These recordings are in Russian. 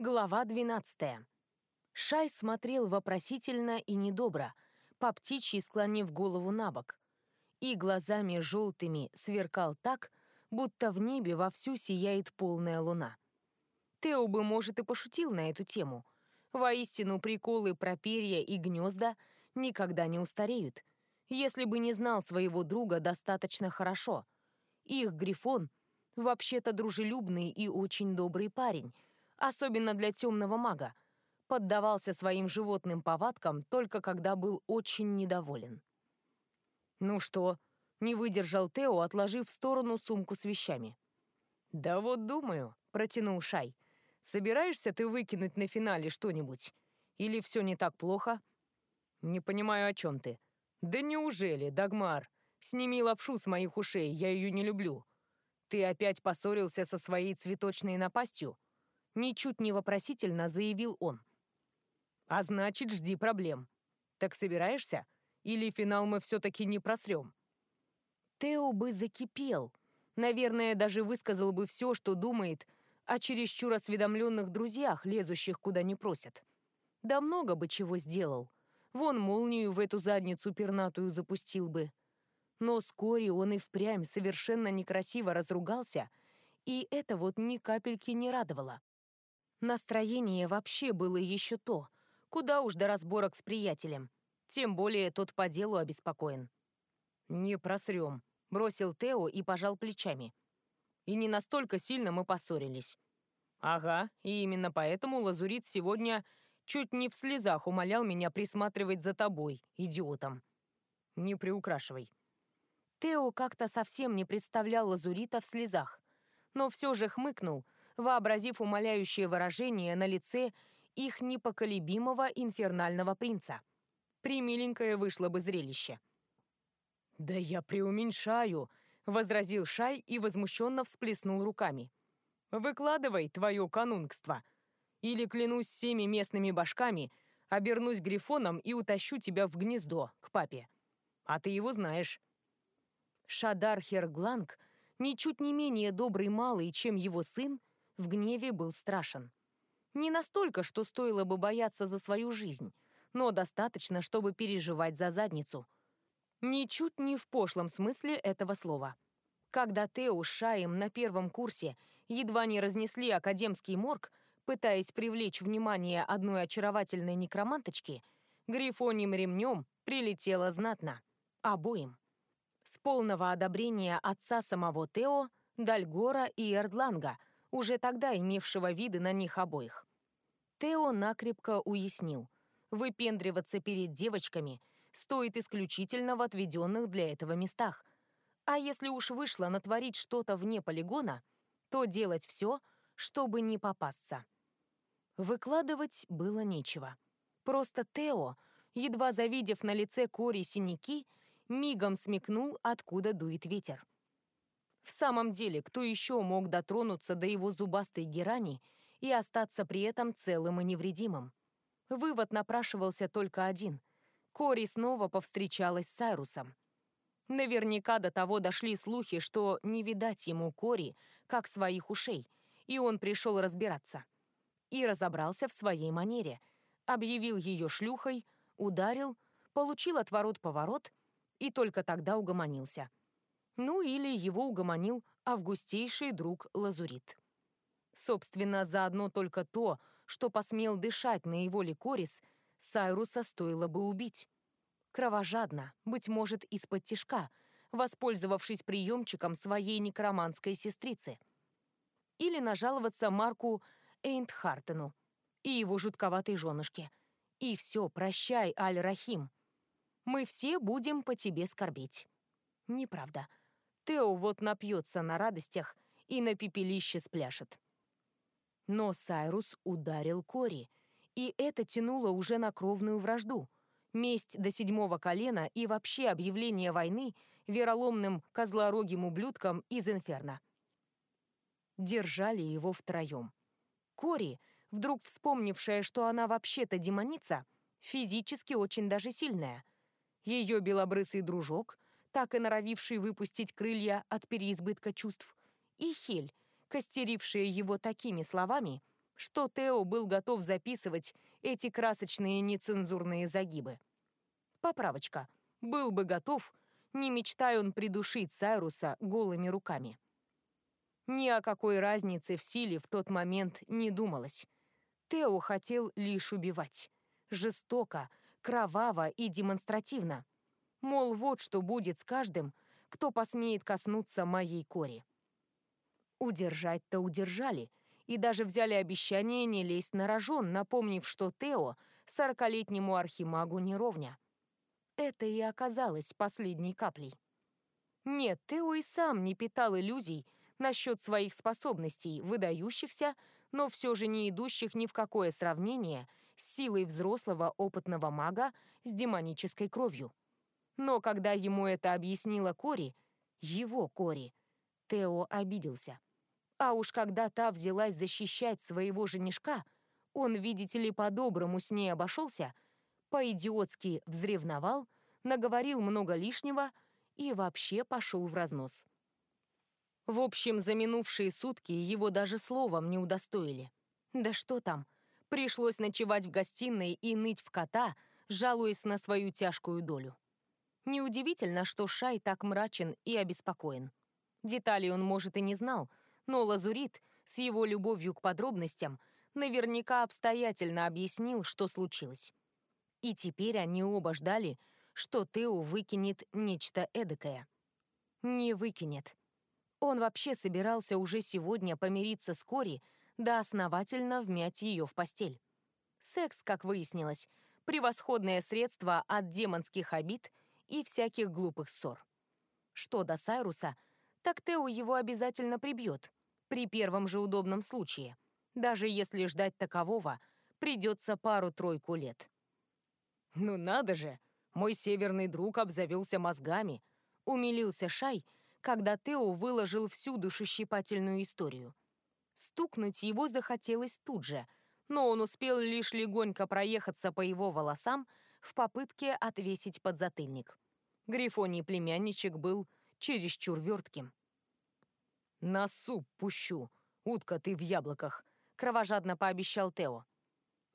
Глава 12. Шай смотрел вопросительно и недобро, по птичьи склонив голову на бок, и глазами желтыми сверкал так, будто в небе вовсю сияет полная луна. Тео бы, может, и пошутил на эту тему. Воистину, приколы про перья и гнезда никогда не устареют, если бы не знал своего друга достаточно хорошо. Их Грифон вообще-то дружелюбный и очень добрый парень, особенно для темного мага, поддавался своим животным повадкам только когда был очень недоволен. «Ну что?» — не выдержал Тео, отложив в сторону сумку с вещами. «Да вот думаю», — протянул Шай. «Собираешься ты выкинуть на финале что-нибудь? Или все не так плохо?» «Не понимаю, о чем ты». «Да неужели, Дагмар? Сними лапшу с моих ушей, я ее не люблю. Ты опять поссорился со своей цветочной напастью?» Ничуть не вопросительно заявил он. «А значит, жди проблем. Так собираешься? Или финал мы все-таки не просрем?» Тео бы закипел. Наверное, даже высказал бы все, что думает о чересчур осведомленных друзьях, лезущих куда не просят. Да много бы чего сделал. Вон молнию в эту задницу пернатую запустил бы. Но вскоре он и впрямь совершенно некрасиво разругался, и это вот ни капельки не радовало. Настроение вообще было еще то. Куда уж до разборок с приятелем. Тем более тот по делу обеспокоен. «Не просрем», — бросил Тео и пожал плечами. «И не настолько сильно мы поссорились». «Ага, и именно поэтому Лазурит сегодня чуть не в слезах умолял меня присматривать за тобой, идиотом». «Не приукрашивай». Тео как-то совсем не представлял Лазурита в слезах, но все же хмыкнул, вообразив умоляющее выражение на лице их непоколебимого инфернального принца. Примиленькое вышло бы зрелище. «Да я преуменьшаю», — возразил Шай и возмущенно всплеснул руками. «Выкладывай твое канунгство. Или, клянусь всеми местными башками, обернусь грифоном и утащу тебя в гнездо, к папе. А ты его знаешь». Шадар Хергланг, ничуть не менее добрый малый, чем его сын, в гневе был страшен. Не настолько, что стоило бы бояться за свою жизнь, но достаточно, чтобы переживать за задницу — Ничуть не в пошлом смысле этого слова. Когда Тео с Шаем на первом курсе едва не разнесли академский морг, пытаясь привлечь внимание одной очаровательной некроманточки, грифоним ремнем прилетело знатно. Обоим. С полного одобрения отца самого Тео, Дальгора и Эрдланга, уже тогда имевшего виды на них обоих. Тео накрепко уяснил. Выпендриваться перед девочками – стоит исключительно в отведенных для этого местах. А если уж вышло натворить что-то вне полигона, то делать все, чтобы не попасться. Выкладывать было нечего. Просто Тео, едва завидев на лице Кори синяки, мигом смекнул, откуда дует ветер. В самом деле, кто еще мог дотронуться до его зубастой герани и остаться при этом целым и невредимым? Вывод напрашивался только один. Кори снова повстречалась с Сайрусом. Наверняка до того дошли слухи, что не видать ему Кори, как своих ушей, и он пришел разбираться. И разобрался в своей манере. Объявил ее шлюхой, ударил, получил отворот-поворот и только тогда угомонился. Ну или его угомонил августейший друг Лазурит. Собственно, заодно только то, что посмел дышать на его ликорис – Сайруса стоило бы убить. Кровожадно, быть может, из-под тишка, воспользовавшись приемчиком своей некроманской сестрицы. Или нажаловаться Марку Эйнтхартену и его жутковатой женушке. И все, прощай, Аль-Рахим. Мы все будем по тебе скорбеть. Неправда. Тео вот напьется на радостях и на пепелище спляшет. Но Сайрус ударил Кори, и это тянуло уже на кровную вражду. Месть до седьмого колена и вообще объявление войны вероломным козлорогим ублюдкам из Инферно. Держали его втроем. Кори, вдруг вспомнившая, что она вообще-то демоница, физически очень даже сильная. Ее белобрысый дружок, так и норовивший выпустить крылья от переизбытка чувств, и Хель, костерившая его такими словами — что Тео был готов записывать эти красочные нецензурные загибы. Поправочка. Был бы готов, не мечтая он придушить Сайруса голыми руками. Ни о какой разнице в силе в тот момент не думалось. Тео хотел лишь убивать. Жестоко, кроваво и демонстративно. Мол, вот что будет с каждым, кто посмеет коснуться моей кори. Удержать-то удержали, и даже взяли обещание не лезть на рожон, напомнив, что Тео сорокалетнему архимагу не ровня. Это и оказалось последней каплей. Нет, Тео и сам не питал иллюзий насчет своих способностей, выдающихся, но все же не идущих ни в какое сравнение с силой взрослого опытного мага с демонической кровью. Но когда ему это объяснила Кори, его Кори, Тео обиделся. А уж когда та взялась защищать своего женишка, он, видите ли, по-доброму с ней обошелся, по-идиотски взревновал, наговорил много лишнего и вообще пошел в разнос. В общем, за минувшие сутки его даже словом не удостоили. Да что там, пришлось ночевать в гостиной и ныть в кота, жалуясь на свою тяжкую долю. Неудивительно, что Шай так мрачен и обеспокоен. Деталей он, может, и не знал, но Лазурит с его любовью к подробностям наверняка обстоятельно объяснил, что случилось. И теперь они оба ждали, что Тео выкинет нечто эдакое. Не выкинет. Он вообще собирался уже сегодня помириться с Кори, да основательно вмять ее в постель. Секс, как выяснилось, превосходное средство от демонских обид и всяких глупых ссор. Что до Сайруса, так Тео его обязательно прибьет, при первом же удобном случае, даже если ждать такового придется пару-тройку лет. «Ну надо же! Мой северный друг обзавелся мозгами!» — умилился Шай, когда Тео выложил всю душещипательную историю. Стукнуть его захотелось тут же, но он успел лишь легонько проехаться по его волосам в попытке отвесить подзатыльник. Грифоний племянничек был чересчур вертким. «На суп пущу, утка ты в яблоках», — кровожадно пообещал Тео.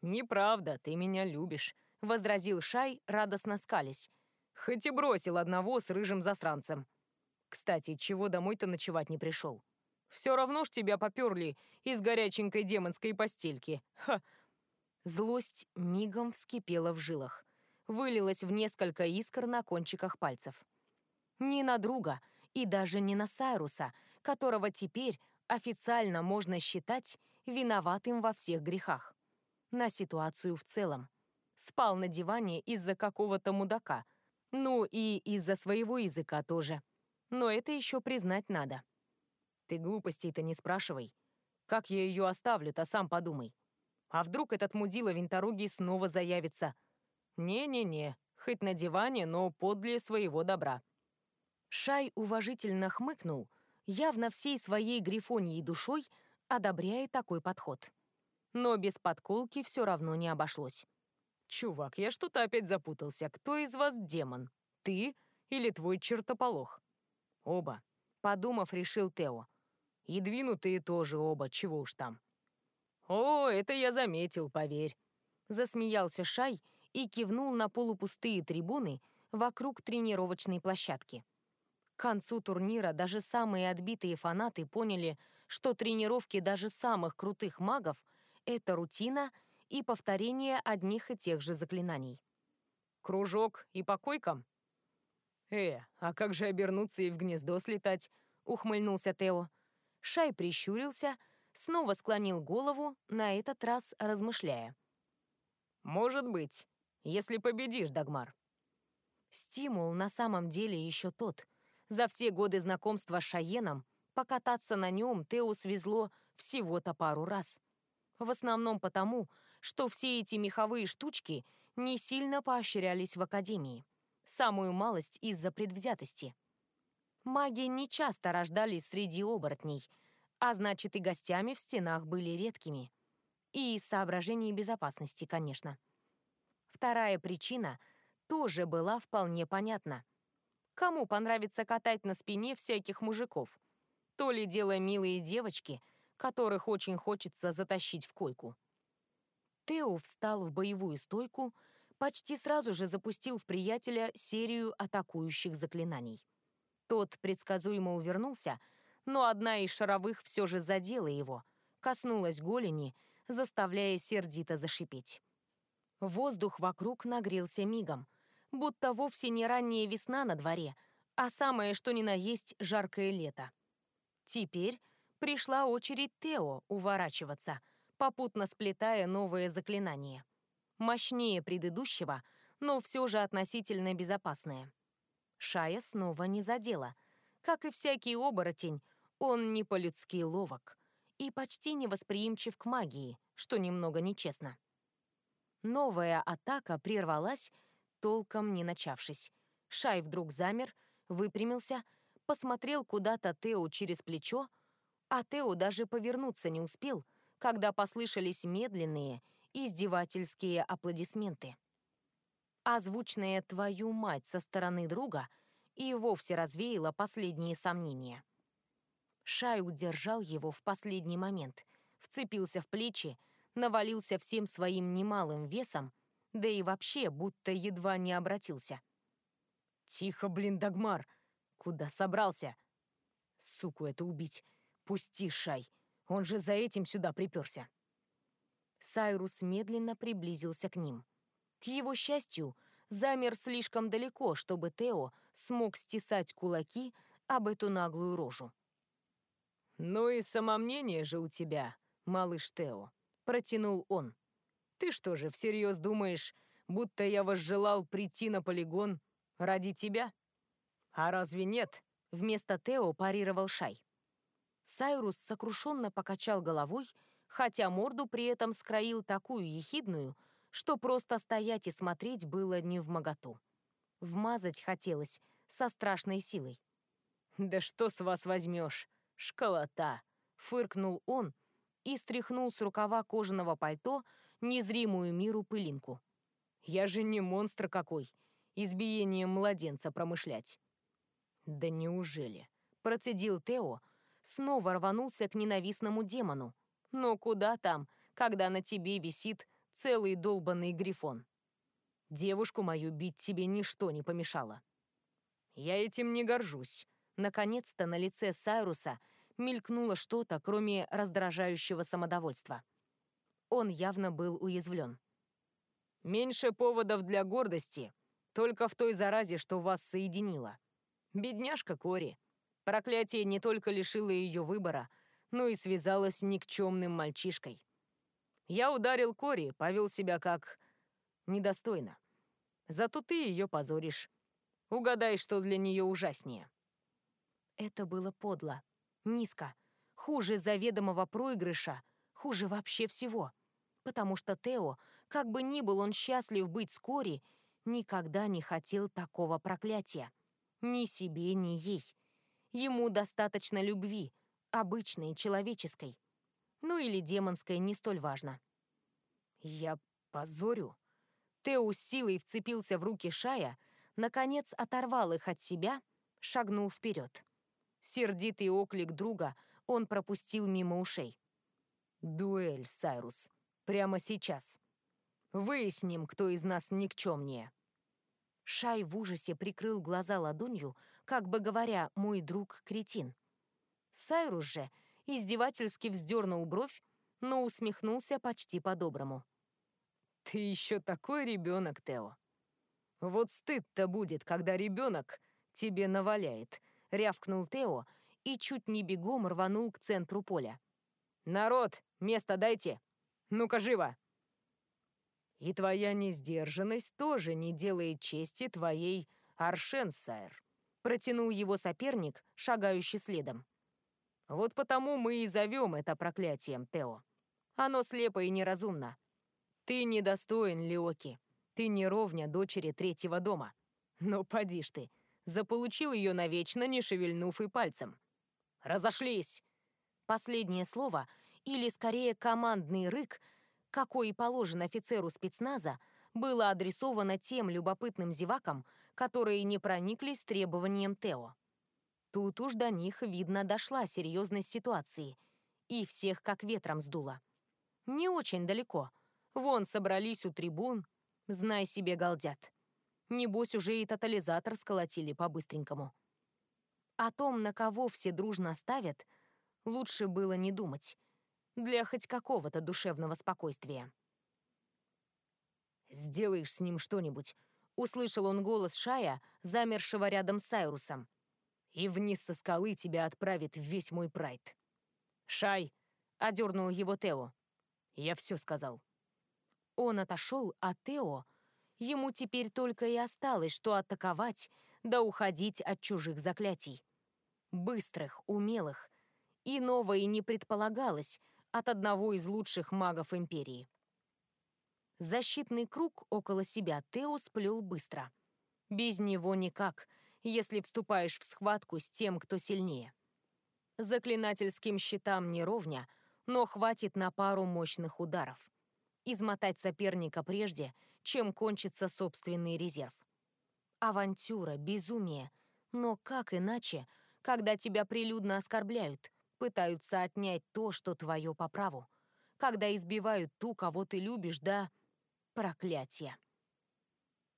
«Неправда, ты меня любишь», — возразил Шай, радостно скались. «Хоть и бросил одного с рыжим засранцем. Кстати, чего домой-то ночевать не пришел? Все равно ж тебя поперли из горяченькой демонской постельки. Ха!» Злость мигом вскипела в жилах. Вылилась в несколько искр на кончиках пальцев. Не на друга и даже не на Сайруса — которого теперь официально можно считать виноватым во всех грехах. На ситуацию в целом. Спал на диване из-за какого-то мудака. Ну и из-за своего языка тоже. Но это еще признать надо. Ты глупостей-то не спрашивай. Как я ее оставлю-то, сам подумай. А вдруг этот мудила винторогий снова заявится? Не-не-не, хоть на диване, но подле своего добра. Шай уважительно хмыкнул, явно всей своей грифонией душой одобряя такой подход. Но без подколки все равно не обошлось. «Чувак, я что-то опять запутался. Кто из вас демон? Ты или твой чертополох?» «Оба», — подумав, решил Тео. «И двинутые тоже оба, чего уж там». «О, это я заметил, поверь», — засмеялся Шай и кивнул на полупустые трибуны вокруг тренировочной площадки. К концу турнира даже самые отбитые фанаты поняли, что тренировки даже самых крутых магов — это рутина и повторение одних и тех же заклинаний. «Кружок и по койкам?» «Э, а как же обернуться и в гнездо слетать?» — ухмыльнулся Тео. Шай прищурился, снова склонил голову, на этот раз размышляя. «Может быть, если победишь, Дагмар». Стимул на самом деле еще тот, за все годы знакомства с Шаеном покататься на нем Тео свезло всего-то пару раз. В основном потому, что все эти меховые штучки не сильно поощрялись в Академии. Самую малость из-за предвзятости. Маги не часто рождались среди оборотней, а значит и гостями в стенах были редкими. И из соображений безопасности, конечно. Вторая причина тоже была вполне понятна. Кому понравится катать на спине всяких мужиков? То ли дело милые девочки, которых очень хочется затащить в койку. Тео встал в боевую стойку, почти сразу же запустил в приятеля серию атакующих заклинаний. Тот предсказуемо увернулся, но одна из шаровых все же задела его, коснулась голени, заставляя сердито зашипеть. Воздух вокруг нагрелся мигом, будто вовсе не ранняя весна на дворе, а самое что ни на есть жаркое лето. Теперь пришла очередь Тео уворачиваться — попутно сплетая новое заклинание. Мощнее предыдущего, но все же относительно безопасное. Шая снова не задела. Как и всякий оборотень, он не по-людски ловок и почти невосприимчив к магии, что немного нечестно. Новая атака прервалась, толком не начавшись. Шай вдруг замер, выпрямился, посмотрел куда-то Тео через плечо, а Тео даже повернуться не успел, когда послышались медленные, издевательские аплодисменты. Озвучная «твою мать» со стороны друга и вовсе развеяла последние сомнения. Шай удержал его в последний момент, вцепился в плечи, навалился всем своим немалым весом, да и вообще будто едва не обратился. «Тихо, блин, Дагмар! Куда собрался?» «Суку это убить! Пусти, Шай!» Он же за этим сюда приперся. Сайрус медленно приблизился к ним. К его счастью, замер слишком далеко, чтобы Тео смог стесать кулаки об эту наглую рожу. «Ну и самомнение же у тебя, малыш Тео», — протянул он. «Ты что же, всерьез думаешь, будто я возжелал прийти на полигон ради тебя?» «А разве нет?» — вместо Тео парировал Шай. Сайрус сокрушенно покачал головой, хотя морду при этом скроил такую ехидную, что просто стоять и смотреть было не в моготу. Вмазать хотелось со страшной силой. «Да что с вас возьмешь, школота!» — фыркнул он и стряхнул с рукава кожаного пальто незримую миру пылинку. «Я же не монстр какой, избиением младенца промышлять». «Да неужели?» — процедил Тео, — снова рванулся к ненавистному демону. Но куда там, когда на тебе висит целый долбанный грифон? Девушку мою бить тебе ничто не помешало. Я этим не горжусь. Наконец-то на лице Сайруса мелькнуло что-то, кроме раздражающего самодовольства. Он явно был уязвлен. «Меньше поводов для гордости, только в той заразе, что вас соединило. Бедняжка Кори. Проклятие не только лишило ее выбора, но и связало с никчемным мальчишкой. Я ударил Кори, повел себя как... недостойно. Зато ты ее позоришь. Угадай, что для нее ужаснее. Это было подло, низко, хуже заведомого проигрыша, хуже вообще всего. Потому что Тео, как бы ни был он счастлив быть с никогда не хотел такого проклятия. Ни себе, ни ей. Ему достаточно любви, обычной, человеческой. Ну или демонской, не столь важно. Я позорю. Тео силой вцепился в руки Шая, наконец оторвал их от себя, шагнул вперед. Сердитый оклик друга он пропустил мимо ушей. «Дуэль, Сайрус. Прямо сейчас. Выясним, кто из нас никчемнее». Шай в ужасе прикрыл глаза ладонью, как бы говоря, мой друг кретин. Сайрус же издевательски вздернул бровь, но усмехнулся почти по-доброму. «Ты еще такой ребенок, Тео. Вот стыд-то будет, когда ребенок тебе наваляет», — рявкнул Тео и чуть не бегом рванул к центру поля. «Народ, место дайте! Ну-ка, живо!» «И твоя несдержанность тоже не делает чести твоей Аршенсайр», протянул его соперник, шагающий следом. Вот потому мы и зовем это проклятием, Тео. Оно слепо и неразумно. Ты недостоин Леоки. Ты не ровня дочери третьего дома. Но поди ж ты, заполучил ее навечно, не шевельнув и пальцем. Разошлись! Последнее слово, или скорее командный рык, какой и положен офицеру спецназа, было адресовано тем любопытным зевакам, которые не прониклись требованием Тео. Тут уж до них, видно, дошла серьезность ситуации, и всех как ветром сдуло. Не очень далеко. Вон собрались у трибун, знай себе галдят. Небось, уже и тотализатор сколотили по-быстренькому. О том, на кого все дружно ставят, лучше было не думать. Для хоть какого-то душевного спокойствия. «Сделаешь с ним что-нибудь», — услышал он голос Шая, замершего рядом с Сайрусом. «И вниз со скалы тебя отправит весь мой прайд». «Шай!» — одернул его Тео. «Я все сказал». Он отошел, а Тео... Ему теперь только и осталось, что атаковать, да уходить от чужих заклятий. Быстрых, умелых. И не предполагалось от одного из лучших магов Империи. Защитный круг около себя Тео сплел быстро. Без него никак, если вступаешь в схватку с тем, кто сильнее. Заклинательским щитам не ровня, но хватит на пару мощных ударов. Измотать соперника прежде, чем кончится собственный резерв. Авантюра, безумие. Но как иначе, когда тебя прилюдно оскорбляют, пытаются отнять то, что твое по праву? Когда избивают ту, кого ты любишь, да... Проклятие.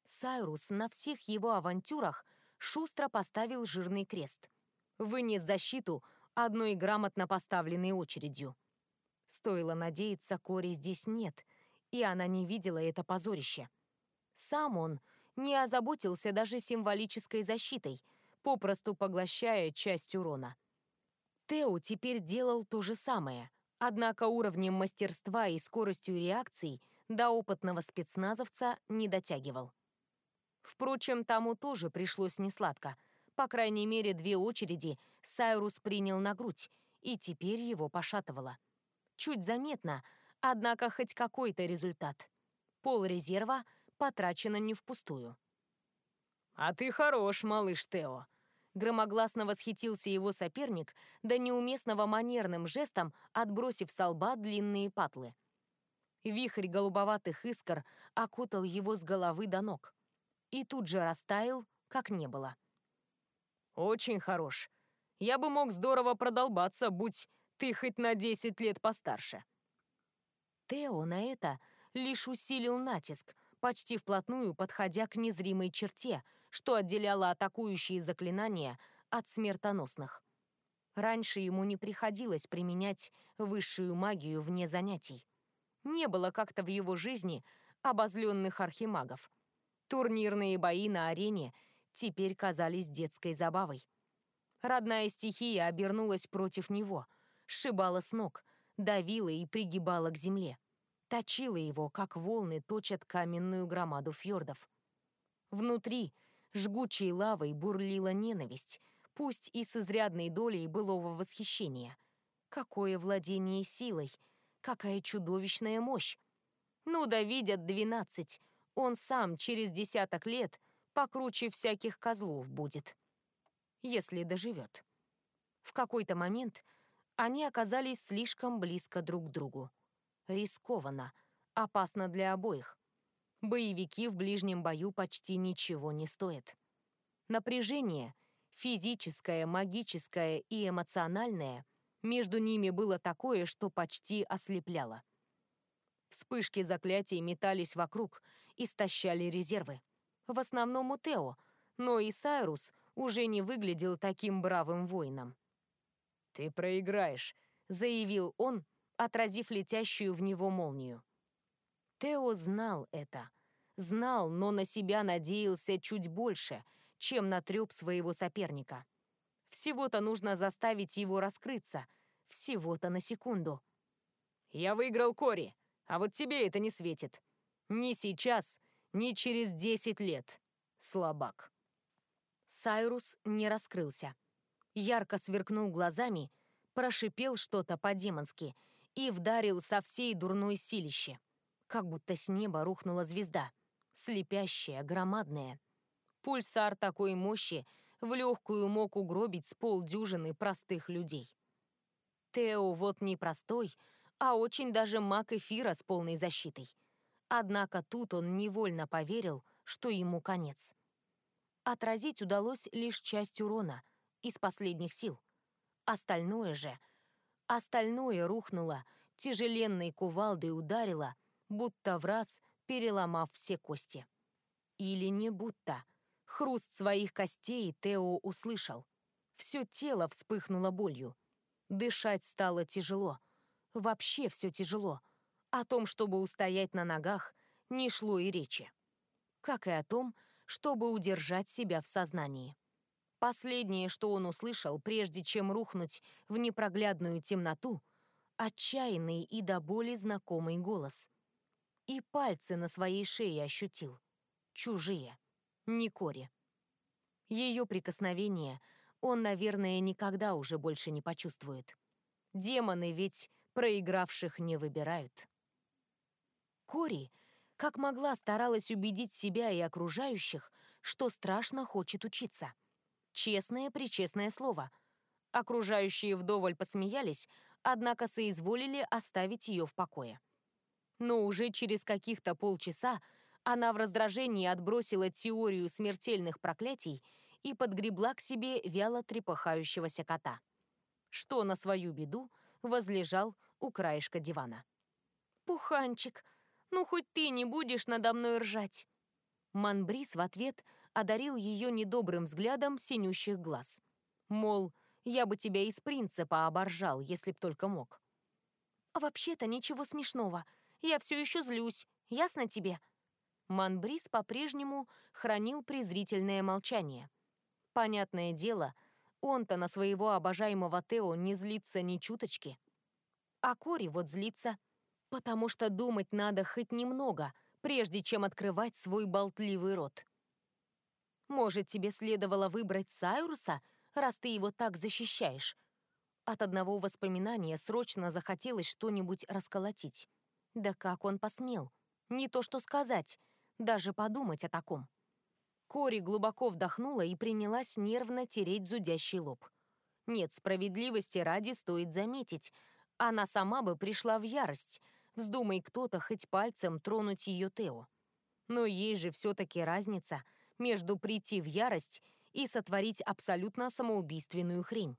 Сайрус на всех его авантюрах шустро поставил жирный крест. Вынес защиту одной грамотно поставленной очередью. Стоило надеяться, Кори здесь нет, и она не видела это позорище. Сам он не озаботился даже символической защитой, попросту поглощая часть урона. Тео теперь делал то же самое, однако уровнем мастерства и скоростью реакций – до опытного спецназовца не дотягивал. Впрочем, тому тоже пришлось несладко. По крайней мере, две очереди Сайрус принял на грудь, и теперь его пошатывало. Чуть заметно, однако хоть какой-то результат. Пол резерва потрачено не впустую. «А ты хорош, малыш Тео!» Громогласно восхитился его соперник, да неуместного манерным жестом отбросив со лба длинные патлы. Вихрь голубоватых искр окутал его с головы до ног. И тут же растаял, как не было. «Очень хорош. Я бы мог здорово продолбаться, будь ты хоть на 10 лет постарше». Тео на это лишь усилил натиск, почти вплотную подходя к незримой черте, что отделяло атакующие заклинания от смертоносных. Раньше ему не приходилось применять высшую магию вне занятий не было как-то в его жизни обозленных архимагов. Турнирные бои на арене теперь казались детской забавой. Родная стихия обернулась против него, сшибала с ног, давила и пригибала к земле. Точила его, как волны точат каменную громаду фьордов. Внутри жгучей лавой бурлила ненависть, пусть и с изрядной долей былого восхищения. Какое владение силой — Какая чудовищная мощь! Ну да видят двенадцать. Он сам через десяток лет покруче всяких козлов будет. Если доживет. В какой-то момент они оказались слишком близко друг к другу. Рискованно, опасно для обоих. Боевики в ближнем бою почти ничего не стоят. Напряжение, физическое, магическое и эмоциональное, между ними было такое, что почти ослепляло. Вспышки заклятий метались вокруг, истощали резервы. В основном у Тео, но и Сайрус уже не выглядел таким бравым воином. «Ты проиграешь», — заявил он, отразив летящую в него молнию. Тео знал это. Знал, но на себя надеялся чуть больше, чем на трёп своего соперника. Всего-то нужно заставить его раскрыться, всего-то на секунду. «Я выиграл Кори, а вот тебе это не светит. Ни сейчас, ни через десять лет. Слабак». Сайрус не раскрылся. Ярко сверкнул глазами, прошипел что-то по-демонски и вдарил со всей дурной силище. Как будто с неба рухнула звезда. Слепящая, громадная. Пульсар такой мощи в легкую мог угробить с полдюжины простых людей. Тео вот не простой, а очень даже маг эфира с полной защитой. Однако тут он невольно поверил, что ему конец. Отразить удалось лишь часть урона из последних сил. Остальное же... Остальное рухнуло, тяжеленной кувалдой ударило, будто в раз переломав все кости. Или не будто. Хруст своих костей Тео услышал. Все тело вспыхнуло болью. Дышать стало тяжело. Вообще все тяжело. О том, чтобы устоять на ногах, не шло и речи. Как и о том, чтобы удержать себя в сознании. Последнее, что он услышал, прежде чем рухнуть в непроглядную темноту, отчаянный и до боли знакомый голос. И пальцы на своей шее ощутил. Чужие. Не Кори. Ее прикосновение он, наверное, никогда уже больше не почувствует. Демоны ведь проигравших не выбирают. Кори, как могла, старалась убедить себя и окружающих, что страшно хочет учиться. Честное-причестное слово. Окружающие вдоволь посмеялись, однако соизволили оставить ее в покое. Но уже через каких-то полчаса она в раздражении отбросила теорию смертельных проклятий и подгребла к себе вяло трепыхающегося кота, что на свою беду возлежал у краешка дивана. «Пуханчик, ну хоть ты не будешь надо мной ржать!» Манбрис в ответ одарил ее недобрым взглядом синющих глаз. Мол, я бы тебя из принципа оборжал, если б только мог. «Вообще-то ничего смешного. Я все еще злюсь. Ясно тебе?» Манбрис по-прежнему хранил презрительное молчание. Понятное дело, он-то на своего обожаемого Тео не злится ни чуточки. А Кори вот злится, потому что думать надо хоть немного, прежде чем открывать свой болтливый рот. Может, тебе следовало выбрать Сайруса, раз ты его так защищаешь? От одного воспоминания срочно захотелось что-нибудь расколотить. Да как он посмел? Не то что сказать, даже подумать о таком. Кори глубоко вдохнула и принялась нервно тереть зудящий лоб. Нет, справедливости ради стоит заметить. Она сама бы пришла в ярость, вздумай кто-то хоть пальцем тронуть ее Тео. Но ей же все-таки разница между прийти в ярость и сотворить абсолютно самоубийственную хрень.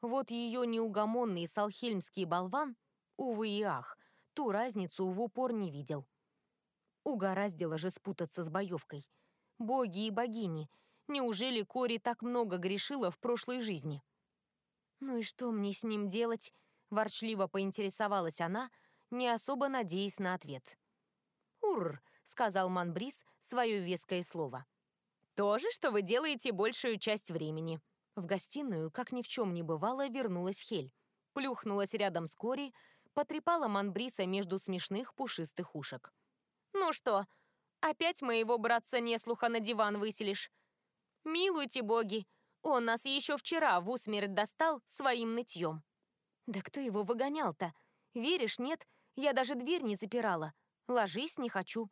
Вот ее неугомонный салхельмский болван, увы и ах, ту разницу в упор не видел. Угораздило же спутаться с боевкой. Боги и богини, неужели Кори так много грешила в прошлой жизни? «Ну и что мне с ним делать?» – ворчливо поинтересовалась она, не особо надеясь на ответ. «Урр!» – сказал Манбрис свое веское слово. «То же, что вы делаете большую часть времени». В гостиную, как ни в чем не бывало, вернулась Хель. Плюхнулась рядом с Кори, потрепала Манбриса между смешных пушистых ушек. «Ну что, опять моего братца неслуха на диван выселишь? Милуйте боги, он нас еще вчера в усмерть достал своим нытьем». «Да кто его выгонял-то? Веришь, нет? Я даже дверь не запирала. Ложись, не хочу».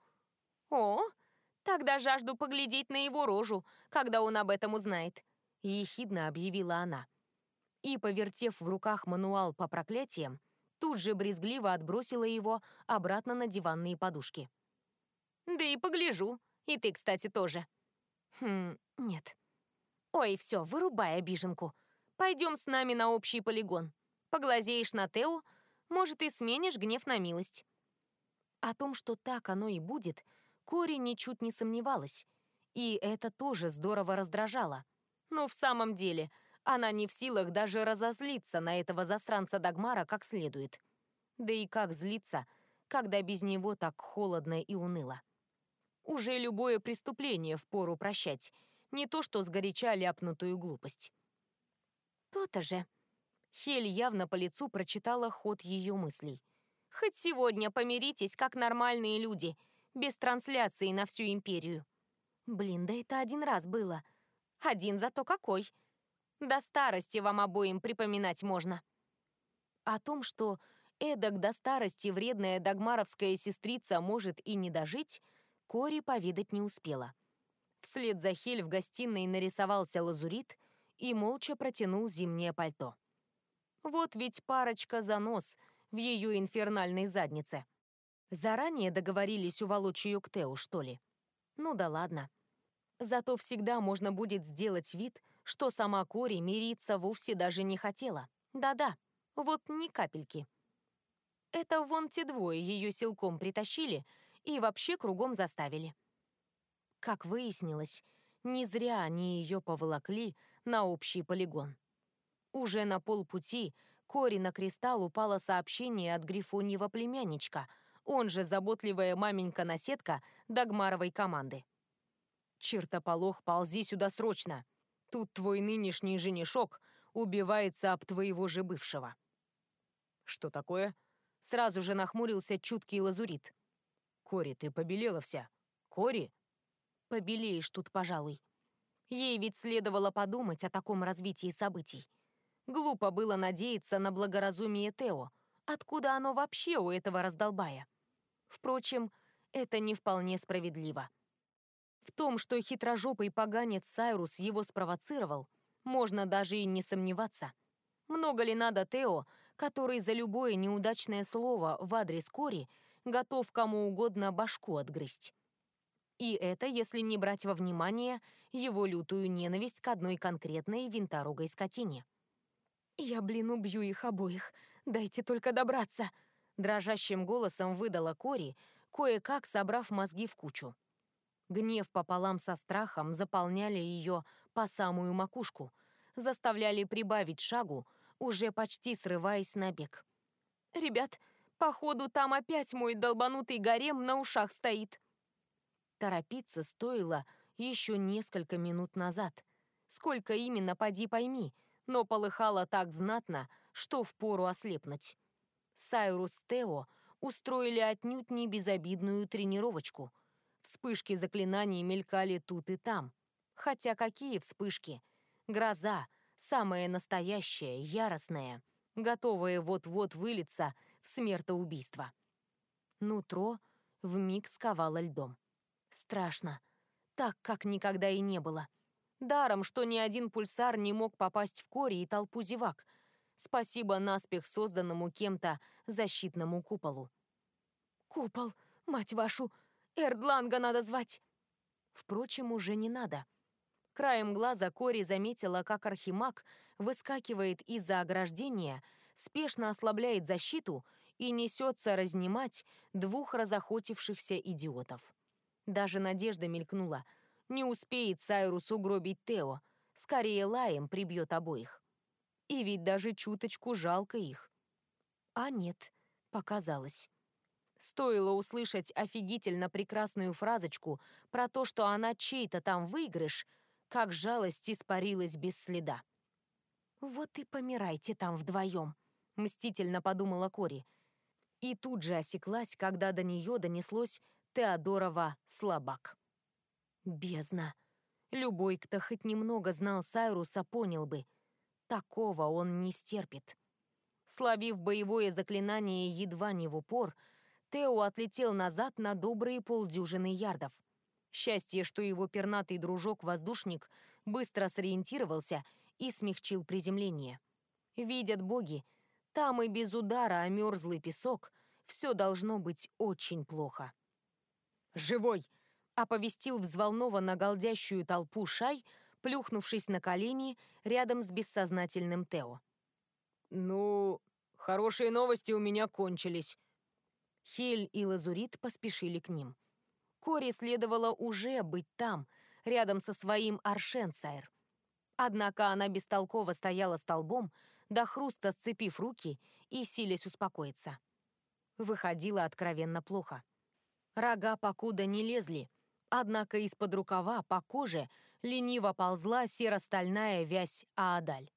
«О, тогда жажду поглядеть на его рожу, когда он об этом узнает», — ехидно объявила она. И, повертев в руках мануал по проклятиям, тут же брезгливо отбросила его обратно на диванные подушки. «Да и погляжу. И ты, кстати, тоже». «Хм, нет». «Ой, все, вырубай обиженку. Пойдем с нами на общий полигон. Поглазеешь на Тео, может, и сменишь гнев на милость». О том, что так оно и будет, Кори ничуть не сомневалась. И это тоже здорово раздражало. Но в самом деле, она не в силах даже разозлиться на этого засранца Дагмара как следует. Да и как злиться, когда без него так холодно и уныло. Уже любое преступление впору прощать, не то что сгоряча ляпнутую глупость. То-то же. Хель явно по лицу прочитала ход ее мыслей. Хоть сегодня помиритесь, как нормальные люди, без трансляции на всю империю. Блин, да это один раз было. Один зато какой. До старости вам обоим припоминать можно. О том, что эдак до старости вредная догмаровская сестрица может и не дожить, Кори повидать не успела. Вслед за Хель в гостиной нарисовался лазурит и молча протянул зимнее пальто. Вот ведь парочка занос — в ее инфернальной заднице. Заранее договорились уволочь ее к Тео, что ли? Ну да ладно. Зато всегда можно будет сделать вид, что сама Кори мириться вовсе даже не хотела. Да-да, Вот ни капельки. Это вон те двое ее силком притащили и вообще кругом заставили. Как выяснилось, не зря они ее поволокли на общий полигон. Уже на полпути Кори на кристалл упало сообщение от Грифоньего племянничка, он же заботливая маменька-наседка Дагмаровой команды. «Чертополох, ползи сюда срочно! Тут твой нынешний женишок убивается об твоего же бывшего». «Что такое?» Сразу же нахмурился чуткий лазурит. «Кори, ты побелела вся. Кори?» «Побелеешь тут, пожалуй. Ей ведь следовало подумать о таком развитии событий. Глупо было надеяться на благоразумие Тео. Откуда оно вообще у этого раздолбая? Впрочем, это не вполне справедливо. В том, что хитрожопый поганец Сайрус его спровоцировал, можно даже и не сомневаться. Много ли надо Тео, который за любое неудачное слово в адрес Кори готов кому угодно башку отгрызть? И это, если не брать во внимание его лютую ненависть к одной конкретной винторогой скотине. «Я, блин, убью их обоих. Дайте только добраться!» Дрожащим голосом выдала Кори, кое-как собрав мозги в кучу. Гнев пополам со страхом заполняли ее по самую макушку, заставляли прибавить шагу, уже почти срываясь на бег. «Ребят, походу, там опять мой долбанутый гарем на ушах стоит!» Торопиться стоило еще несколько минут назад. Сколько именно, поди пойми — но полыхало так знатно, что впору ослепнуть. Сайрус Тео устроили отнюдь не безобидную тренировочку. Вспышки заклинаний мелькали тут и там. Хотя какие вспышки? Гроза, самая настоящая, яростная, готовая вот-вот вылиться в смертоубийство. Нутро вмиг сковало льдом. Страшно. Так, как никогда и не было. Даром, что ни один пульсар не мог попасть в кори и толпу зевак. Спасибо наспех созданному кем-то защитному куполу. «Купол, мать вашу! Эрдланга надо звать!» Впрочем, уже не надо. Краем глаза Кори заметила, как Архимаг выскакивает из-за ограждения, спешно ослабляет защиту и несется разнимать двух разохотившихся идиотов. Даже надежда мелькнула — не успеет Сайрус угробить Тео, скорее лаем прибьет обоих. И ведь даже чуточку жалко их. А нет, показалось. Стоило услышать офигительно прекрасную фразочку про то, что она чей-то там выигрыш, как жалость испарилась без следа. «Вот и помирайте там вдвоем», — мстительно подумала Кори. И тут же осеклась, когда до нее донеслось Теодорова «слабак». Бездна. Любой, кто хоть немного знал Сайруса, понял бы. Такого он не стерпит. Слабив боевое заклинание едва не в упор, Тео отлетел назад на добрые полдюжины ярдов. Счастье, что его пернатый дружок-воздушник быстро сориентировался и смягчил приземление. Видят боги, там и без удара о мерзлый песок все должно быть очень плохо. «Живой!» оповестил взволнованно голдящую толпу Шай, плюхнувшись на колени рядом с бессознательным Тео. «Ну, хорошие новости у меня кончились». Хель и Лазурит поспешили к ним. Кори следовало уже быть там, рядом со своим Аршенсайр. Однако она бестолково стояла столбом, до хруста сцепив руки и силясь успокоиться. Выходило откровенно плохо. Рога покуда не лезли, Однако из-под рукава по коже лениво ползла серо-стальная вязь Аадаль.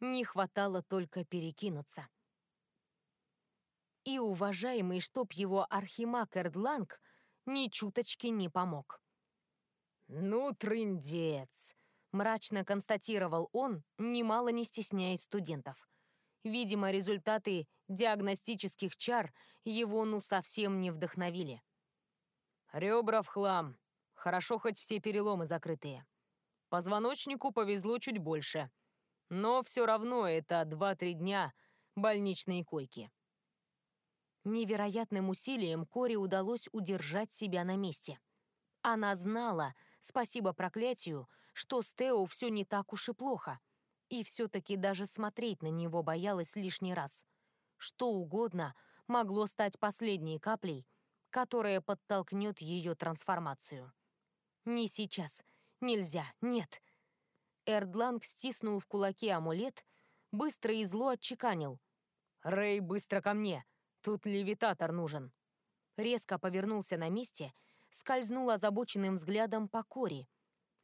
Не хватало только перекинуться. И уважаемый, чтоб его архимаг Эрдланг ни чуточки не помог. «Ну, трындец!» — мрачно констатировал он, немало не стесняясь студентов. Видимо, результаты диагностических чар его ну совсем не вдохновили. Ребра в хлам. Хорошо, хоть все переломы закрытые. Позвоночнику повезло чуть больше. Но все равно это 2-3 дня больничной койки. Невероятным усилием Кори удалось удержать себя на месте. Она знала, спасибо проклятию, что с Тео все не так уж и плохо. И все-таки даже смотреть на него боялась лишний раз. Что угодно могло стать последней каплей, которая подтолкнет ее трансформацию. Не сейчас. Нельзя. Нет. Эрдланг стиснул в кулаке амулет, быстро и зло отчеканил. «Рэй, быстро ко мне! Тут левитатор нужен!» Резко повернулся на месте, скользнул озабоченным взглядом по кори,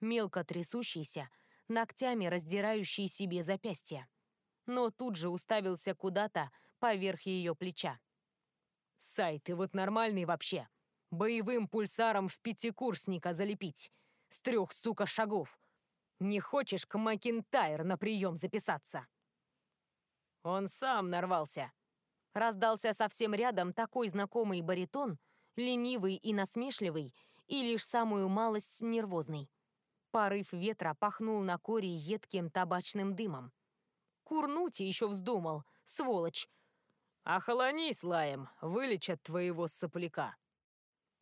мелко трясущийся, ногтями раздирающий себе запястья. Но тут же уставился куда-то поверх ее плеча. «Сай, ты вот нормальный вообще? Боевым пульсаром в пятикурсника залепить. С трех, сука, шагов. Не хочешь к Макинтайр на прием записаться?» Он сам нарвался. Раздался совсем рядом такой знакомый баритон, ленивый и насмешливый, и лишь самую малость нервозный. Порыв ветра пахнул на коре едким табачным дымом. Курнуть еще вздумал, сволочь. «Охолонись, Лаем, вылечат твоего сопляка».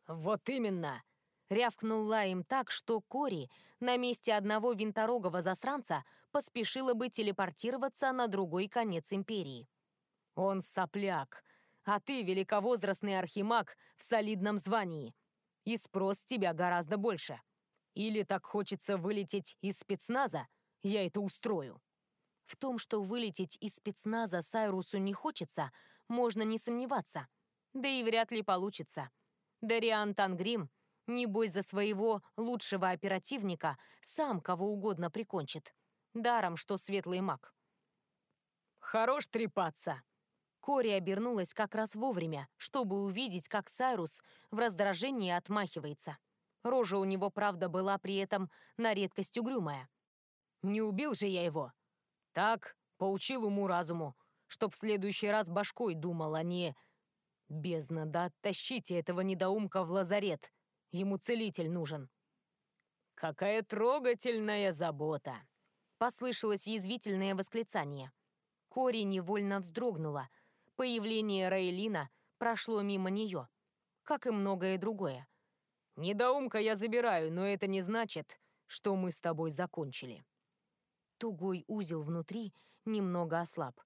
«Вот именно!» — рявкнул Лаем так, что Кори на месте одного винторогого засранца поспешила бы телепортироваться на другой конец Империи. «Он сопляк, а ты великовозрастный архимаг в солидном звании. И спрос тебя гораздо больше. Или так хочется вылететь из спецназа, я это устрою». В том, что вылететь из спецназа Сайрусу не хочется — можно не сомневаться. Да и вряд ли получится. Дариан Тангрим, небось за своего лучшего оперативника, сам кого угодно прикончит. Даром, что светлый маг. «Хорош трепаться!» Кори обернулась как раз вовремя, чтобы увидеть, как Сайрус в раздражении отмахивается. Рожа у него, правда, была при этом на редкость угрюмая. «Не убил же я его!» «Так, поучил уму-разуму чтоб в следующий раз башкой думал, а не... Бездна, да оттащите этого недоумка в лазарет. Ему целитель нужен. «Какая трогательная забота!» Послышалось язвительное восклицание. Кори невольно вздрогнула. Появление Рейлина прошло мимо нее, как и многое другое. «Недоумка я забираю, но это не значит, что мы с тобой закончили». Тугой узел внутри немного ослаб.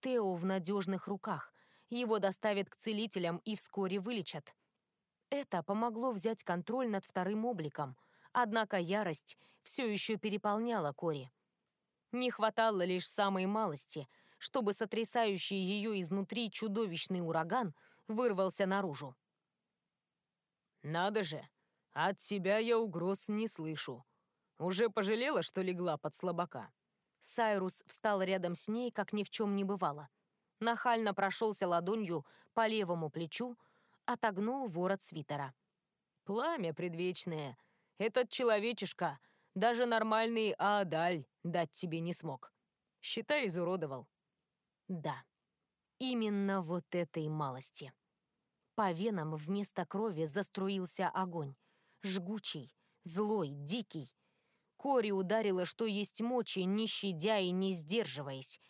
Тео в надежных руках. Его доставят к целителям и вскоре вылечат. Это помогло взять контроль над вторым обликом, однако ярость все еще переполняла Кори. Не хватало лишь самой малости, чтобы сотрясающий ее изнутри чудовищный ураган вырвался наружу. «Надо же! От тебя я угроз не слышу. Уже пожалела, что легла под слабака?» Сайрус встал рядом с ней, как ни в чем не бывало. Нахально прошелся ладонью по левому плечу, отогнул ворот свитера. «Пламя предвечное! Этот человечишка даже нормальный Аадаль дать тебе не смог. Считай, изуродовал». «Да, именно вот этой малости». По венам вместо крови заструился огонь. Жгучий, злой, дикий. Кори ударила, что есть мочи, не щадя и не сдерживаясь,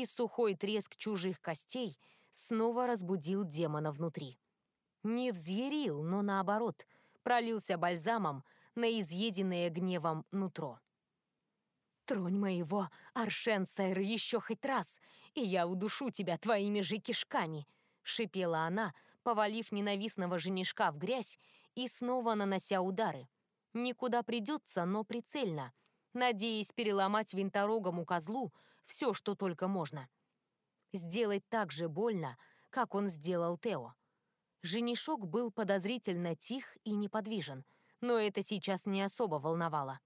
и сухой треск чужих костей снова разбудил демона внутри. Не взъярил, но наоборот, пролился бальзамом на изъеденное гневом нутро. «Тронь моего, Аршен Сайр, еще хоть раз, и я удушу тебя твоими же кишками!» — шипела она, повалив ненавистного женишка в грязь и снова нанося удары. Никуда придется, но прицельно, надеясь переломать винторогому козлу все, что только можно. Сделать так же больно, как он сделал Тео. Женишок был подозрительно тих и неподвижен, но это сейчас не особо волновало.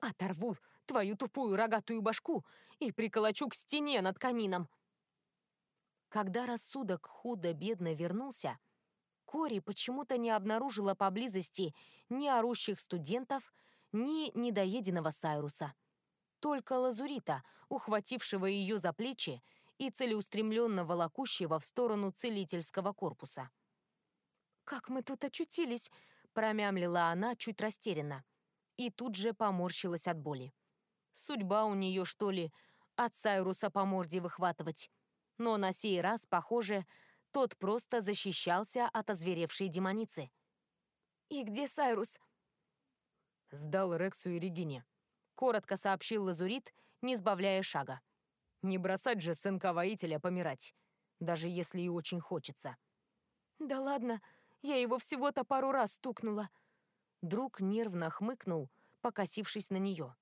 «Оторву твою тупую рогатую башку и приколочу к стене над камином!» Когда рассудок худо-бедно вернулся, Кори почему-то не обнаружила поблизости ни орущих студентов, ни недоеденного Сайруса. Только Лазурита, ухватившего ее за плечи и целеустремленно волокущего в сторону целительского корпуса. «Как мы тут очутились?» — промямлила она чуть растерянно. И тут же поморщилась от боли. Судьба у нее, что ли, от Сайруса по морде выхватывать. Но на сей раз, похоже, тот просто защищался от озверевшей демоницы. «И где Сайрус?» Сдал Рексу и Регине. Коротко сообщил Лазурит не сбавляя шага. «Не бросать же сынка-воителя помирать, даже если и очень хочется». «Да ладно, я его всего-то пару раз стукнула». Друг нервно хмыкнул, покосившись на нее.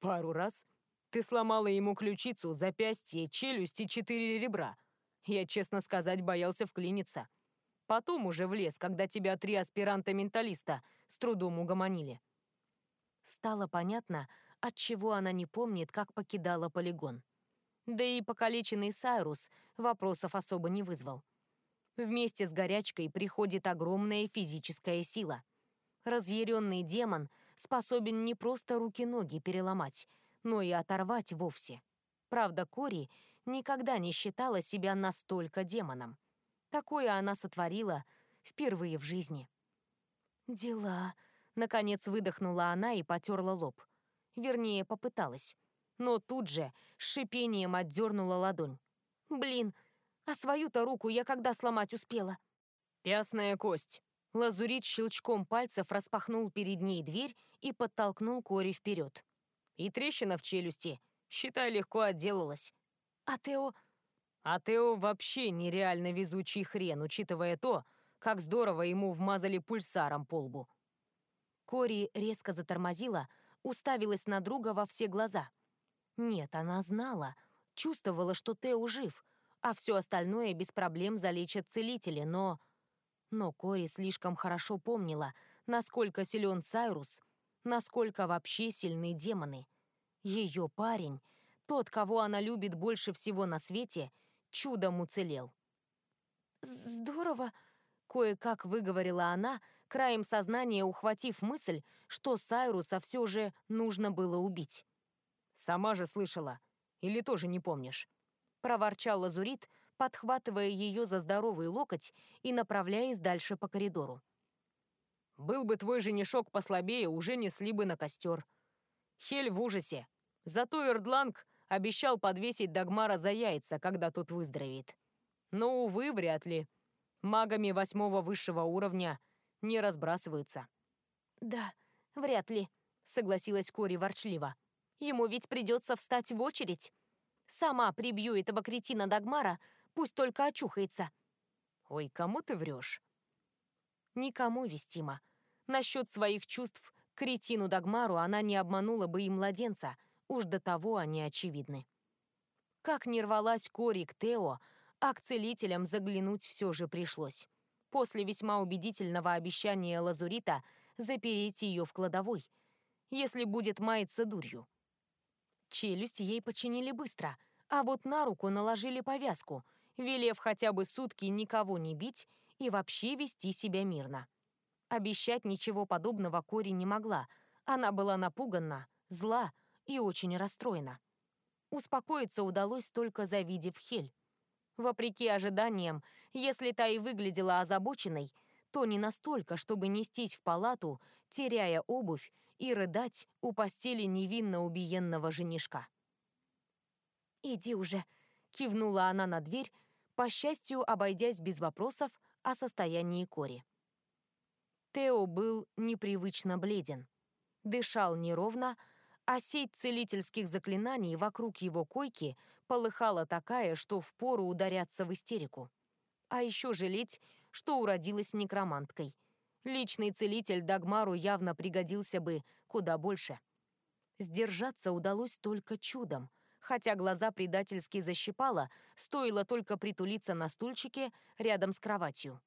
«Пару раз? Ты сломала ему ключицу, запястье, челюсть и четыре ребра. Я, честно сказать, боялся вклиниться. Потом уже влез, когда тебя три аспиранта-менталиста с трудом угомонили». Стало понятно, от чего она не помнит, как покидала полигон. Да и покалеченный Сайрус вопросов особо не вызвал. Вместе с горячкой приходит огромная физическая сила. Разъяренный демон способен не просто руки-ноги переломать, но и оторвать вовсе. Правда, Кори никогда не считала себя настолько демоном. Такое она сотворила впервые в жизни. «Дела», — наконец выдохнула она и потерла лоб. Вернее, попыталась. Но тут же с шипением отдернула ладонь. «Блин, а свою-то руку я когда сломать успела? Пясная кость. Лазурит щелчком пальцев распахнул перед ней дверь и подтолкнул Кори вперед. И трещина в челюсти. Считай, легко отделалась. А Тео... А Тео вообще нереально везучий хрен, учитывая то, как здорово ему вмазали пульсаром по лбу. Кори резко затормозила, уставилась на друга во все глаза. Нет, она знала, чувствовала, что Тео жив, а все остальное без проблем залечат целители, но... Но Кори слишком хорошо помнила, насколько силен Сайрус, насколько вообще сильны демоны. Ее парень, тот, кого она любит больше всего на свете, чудом уцелел. «Здорово!» — кое-как выговорила она, краем сознания ухватив мысль, что Сайруса все же нужно было убить. «Сама же слышала. Или тоже не помнишь?» — проворчал Лазурит, подхватывая ее за здоровый локоть и направляясь дальше по коридору. «Был бы твой женишок послабее, уже несли бы на костер. Хель в ужасе. Зато Эрдланг обещал подвесить Дагмара за яйца, когда тот выздоровеет. Но, увы, вряд ли. Магами восьмого высшего уровня не разбрасываются». «Да, вряд ли», — согласилась Кори ворчливо. «Ему ведь придется встать в очередь». Сама прибью этого кретина Дагмара, пусть только очухается. Ой, кому ты врешь? Никому вестимо. Насчет своих чувств кретину Дагмару она не обманула бы и младенца, уж до того они очевидны. Как не рвалась Кори к Тео, а к целителям заглянуть все же пришлось. После весьма убедительного обещания Лазурита запереть ее в кладовой, если будет маяться дурью. Челюсть ей починили быстро, а вот на руку наложили повязку, велев хотя бы сутки никого не бить и вообще вести себя мирно. Обещать ничего подобного Кори не могла. Она была напугана, зла и очень расстроена. Успокоиться удалось только завидев Хель. Вопреки ожиданиям, если та и выглядела озабоченной, то не настолько, чтобы нестись в палату, теряя обувь и рыдать у постели невинно убиенного женишка. «Иди уже», — кивнула она на дверь, по счастью, обойдясь без вопросов о состоянии Кори. Тео был непривычно бледен. Дышал неровно, а сеть целительских заклинаний вокруг его койки полыхала такая, что впору ударяться в истерику. А еще жалеть, что уродилась некроманткой — Личный целитель Дагмару явно пригодился бы куда больше. Сдержаться удалось только чудом, хотя глаза предательски защипало, стоило только притулиться на стульчике рядом с кроватью.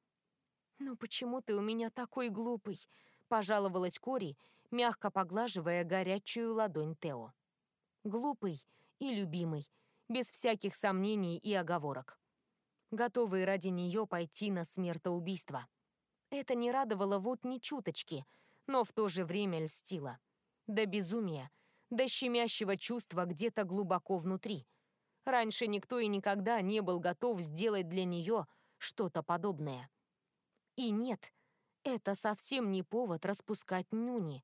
«Ну почему ты у меня такой глупый?» — пожаловалась Кори, мягко поглаживая горячую ладонь Тео. Глупый и любимый, без всяких сомнений и оговорок. Готовый ради нее пойти на смертоубийство. Это не радовало вот ни чуточки, но в то же время льстило. До безумия, до щемящего чувства где-то глубоко внутри. Раньше никто и никогда не был готов сделать для нее что-то подобное. И нет, это совсем не повод распускать нюни.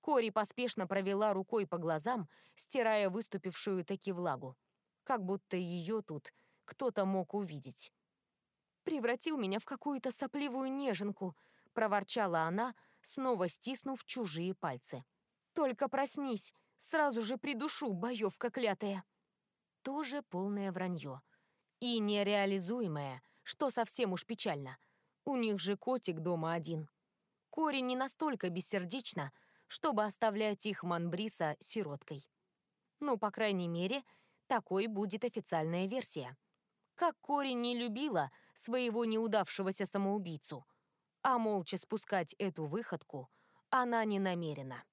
Кори поспешно провела рукой по глазам, стирая выступившую таки влагу. Как будто ее тут кто-то мог увидеть превратил меня в какую-то сопливую неженку», — проворчала она, снова стиснув чужие пальцы. «Только проснись, Сразу же придушу, боевка клятая. Тоже полное вранье. И нереализуемое, что совсем уж печально. У них же котик дома один. Кори не настолько бессердечна, чтобы оставлять их Манбриса сироткой. Ну, по крайней мере, такой будет официальная версия. Как Кори не любила своего неудавшегося самоубийцу, а молча спускать эту выходку она не намерена.